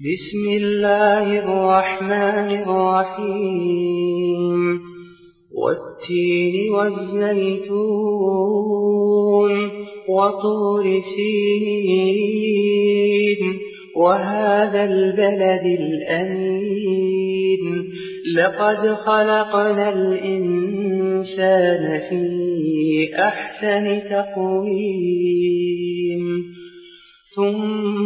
بسم الله الرحمن الرحيم. والتين والزيتون وطور سين وهذا البلد الأمين. لقد خلقنا الإنسان في أحسن تقويم. ثم